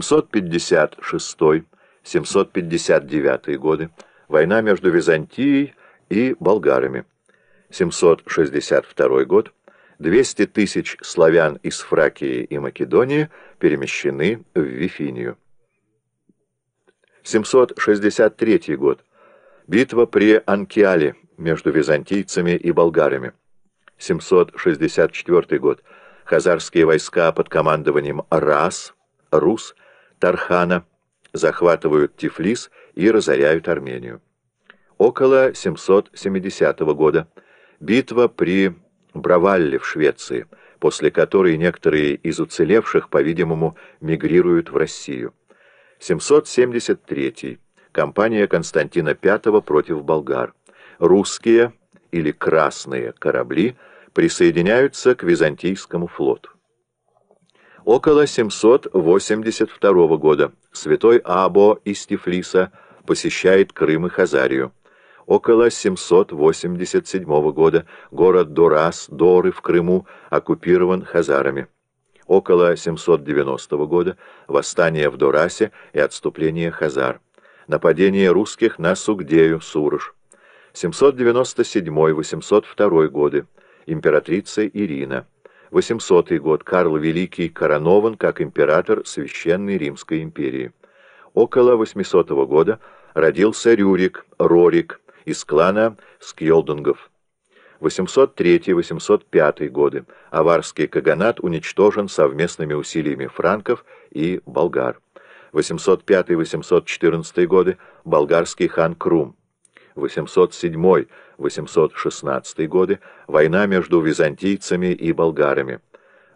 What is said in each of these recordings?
756-759 годы, война между Византией и болгарами. 762 год, 200 тысяч славян из Фракии и Македонии перемещены в Вифинию. 763 год, битва при Анкиале между византийцами и болгарами. 764 год, хазарские войска под командованием Рас, Рус, Тархана захватывают Тифлис и разоряют Армению. Около 770 года битва при Бравалле в Швеции, после которой некоторые из уцелевших, по-видимому, мигрируют в Россию. 773 кампания Константина V против болгар. Русские или красные корабли присоединяются к Византийскому флоту. Около 782 года святой Або из Тифлиса посещает Крым и Хазарию. Около 787 года город Дурас, Доры в Крыму, оккупирован хазарами. Около 790 года восстание в Дурасе и отступление хазар. Нападение русских на Сугдею, Сурож. 797-802 годы. Императрица Ирина. 800 год Карл Великий коронован как император Священной Римской империи. Около 800 года родился Рюрик, Рорик из клана Скьолдунгов. 803-805 годы аварский каганат уничтожен совместными усилиями франков и болгар. 805-814 годы болгарский хан Крум. 807-816 годы война между византийцами и болгарами.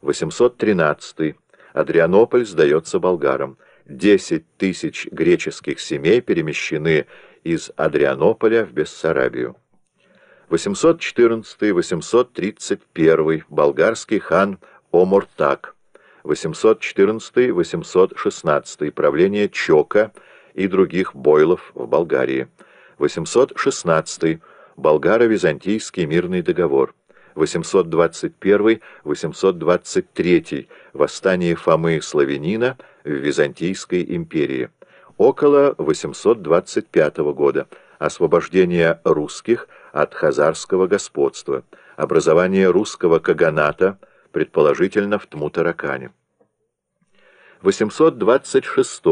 813 Адрианополь сдается болгарам. 10 тысяч греческих семей перемещены из Адрианополя в Бессарабию. 814-831 болгарский хан Омуртак. 814-816 правление Чока и других бойлов в Болгарии. 816. Болгаро-Византийский мирный договор. 821-823. Восстание Фомы Славянина в Византийской империи. Около 825 года. Освобождение русских от хазарского господства. Образование русского каганата, предположительно в Тмутаракане. 826.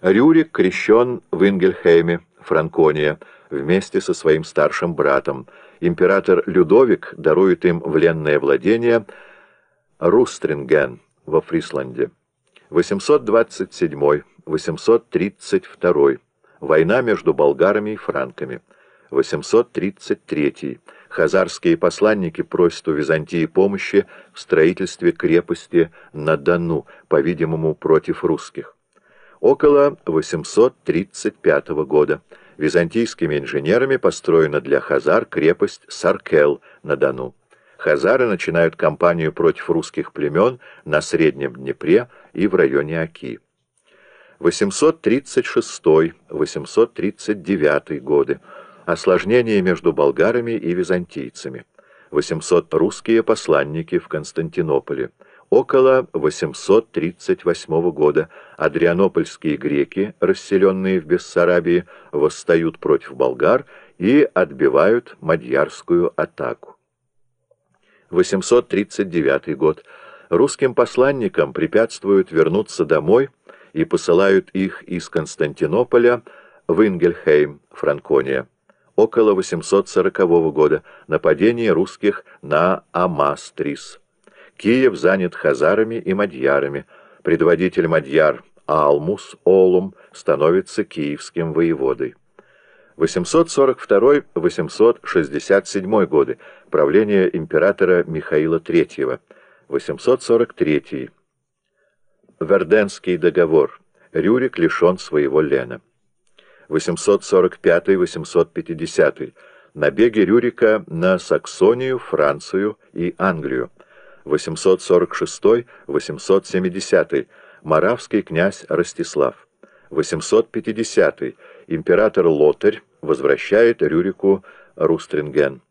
Рюрик крещен в Ингельхейме. Франкония, вместе со своим старшим братом. Император Людовик дарует им вленное владение Рустринген во Фрисланде. 827-832. Война между болгарами и франками. 833. Хазарские посланники просят у Византии помощи в строительстве крепости на Дону, по-видимому, против русских около 835 года. Византийскими инженерами построена для хазар крепость Саркел на Дону. Хазары начинают кампанию против русских племен на Среднем Днепре и в районе Оки. 836-839 годы. Осложнение между болгарами и византийцами. 800 русские посланники в Константинополе. Около 838 года адрианопольские греки, расселенные в Бессарабии, восстают против болгар и отбивают мадьярскую атаку. 839 год. Русским посланникам препятствуют вернуться домой и посылают их из Константинополя в Ингельхейм, Франкония. Около 840 года. Нападение русских на Амастрис. Киев занят хазарами и мадьярами. Предводитель мадьяр Алмус Олум становится киевским воеводой. 842-867 годы. Правление императора Михаила III. 843. Верденский договор. Рюрик лишен своего лена. 845-850. Набеги Рюрика на Саксонию, Францию и Англию. 846-870, Моравский князь Ростислав. 850 император Лотарь возвращает Рюрику Рустринген.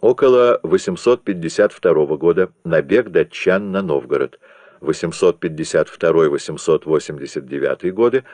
Около 852 года набег датчан на Новгород. 852-889 годы